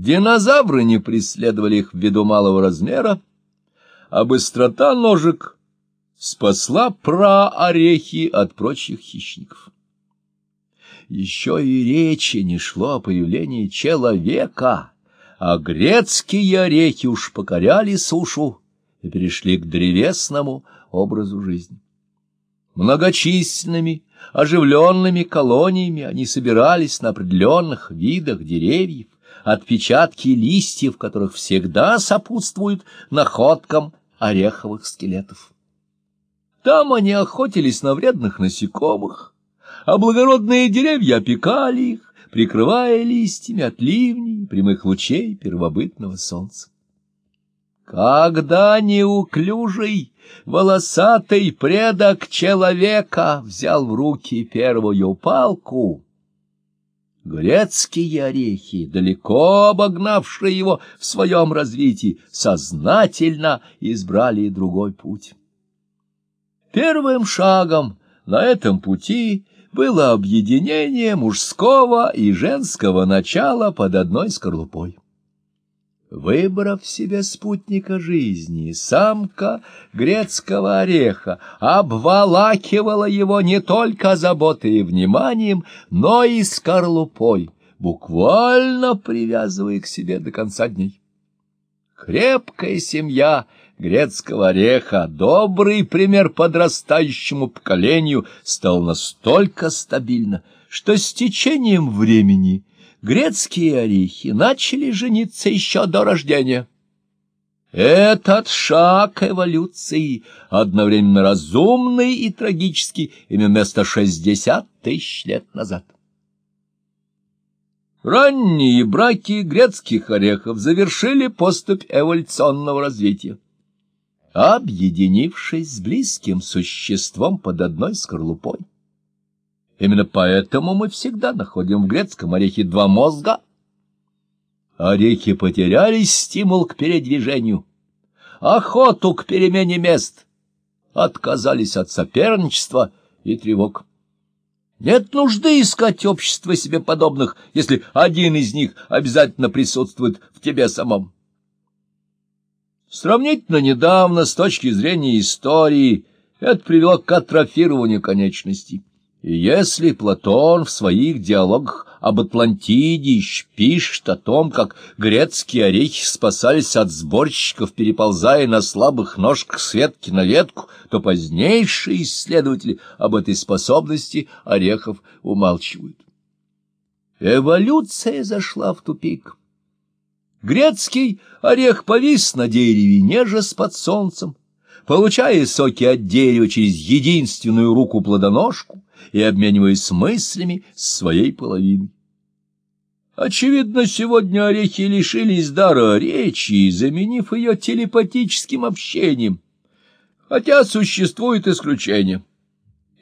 Динозавры не преследовали их ввиду малого размера, а быстрота ножек спасла праорехи от прочих хищников. Еще и речи не шло о появлении человека, а грецкие орехи уж покоряли сушу и перешли к древесному образу жизни. Многочисленными, оживленными колониями они собирались на определенных видах деревьев, отпечатки листьев, которых всегда сопутствуют находкам ореховых скелетов. Там они охотились на вредных насекомых, а благородные деревья опекали их, прикрывая листьями от ливней прямых лучей первобытного солнца. Когда неуклюжий, волосатый предок человека взял в руки первую палку, грецкие орехи, далеко обогнавшие его в своем развитии, сознательно избрали другой путь. Первым шагом на этом пути было объединение мужского и женского начала под одной скорлупой. Выбрав себе спутника жизни, самка грецкого ореха обволакивала его не только заботой и вниманием, но и скорлупой, буквально привязывая к себе до конца дней. Крепкая семья грецкого ореха, добрый пример подрастающему поколению, стал настолько стабильно, что с течением времени — грецкие орехи начали жениться еще до рождения. Этот шаг эволюции, одновременно разумный и трагический, имел место шестьдесят тысяч лет назад. Ранние браки грецких орехов завершили поступь эволюционного развития. Объединившись с близким существом под одной скорлупой, Именно поэтому мы всегда находим в грецком орехе два мозга. Орехи потеряли стимул к передвижению, охоту к перемене мест, отказались от соперничества и тревог. Нет нужды искать общество себе подобных, если один из них обязательно присутствует в тебе самом. Сравнительно недавно, с точки зрения истории, это привело к атрофированию конечностей. И если Платон в своих диалогах об Атлантиде пишет о том, как грецкие орехи спасались от сборщиков, переползая на слабых ножках с ветки на ветку, то позднейшие исследователи об этой способности орехов умалчивают. Эволюция зашла в тупик. Грецкий орех повис на дереве, нежесть под солнцем, получая соки от дерева через единственную руку плодоножку, и обмениваясь мыслями с своей половиной. Очевидно, сегодня орехи лишились дара речи, заменив ее телепатическим общением. Хотя существует исключение.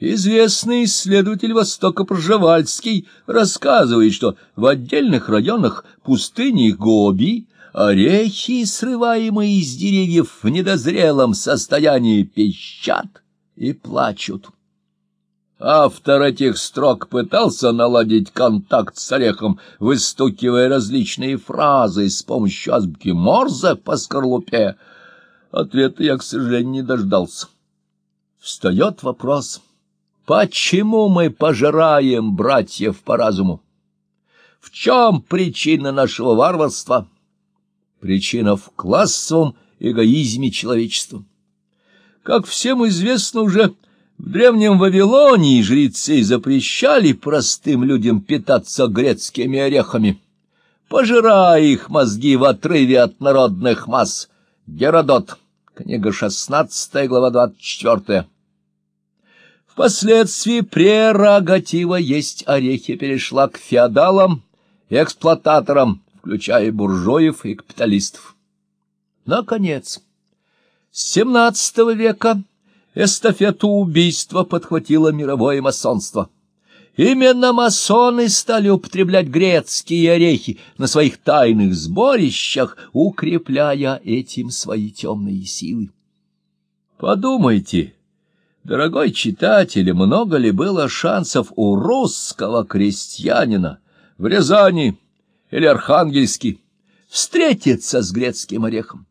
Известный исследователь Востока Пржевальский рассказывает, что в отдельных районах пустыни Гоби орехи, срываемые из деревьев в недозрелом состоянии, пищат и плачут. Автор этих строк пытался наладить контакт с орехом, выстукивая различные фразы с помощью азбуки Морзе по скорлупе. Ответа я, к сожалению, не дождался. Встает вопрос, почему мы пожираем братьев по разуму? В чем причина нашего варварства? Причина в классовом эгоизме человечества. Как всем известно уже, в древнем Вавилоне жрецы запрещали простым людям питаться грецкими орехами, пожирая их мозги в отрыве от народных масс. Геродот, книга 16, глава 24. Впоследствии прерогатива есть орехи перешла к феодалам и эксплуататорам, включая буржуев и капиталистов. Наконец, с XVII века эстафету убийства подхватило мировое масонство. Именно масоны стали употреблять грецкие орехи на своих тайных сборищах, укрепляя этим свои темные силы. Подумайте, дорогой читатель, много ли было шансов у русского крестьянина в Рязани или Архангельске встретиться с грецким орехом.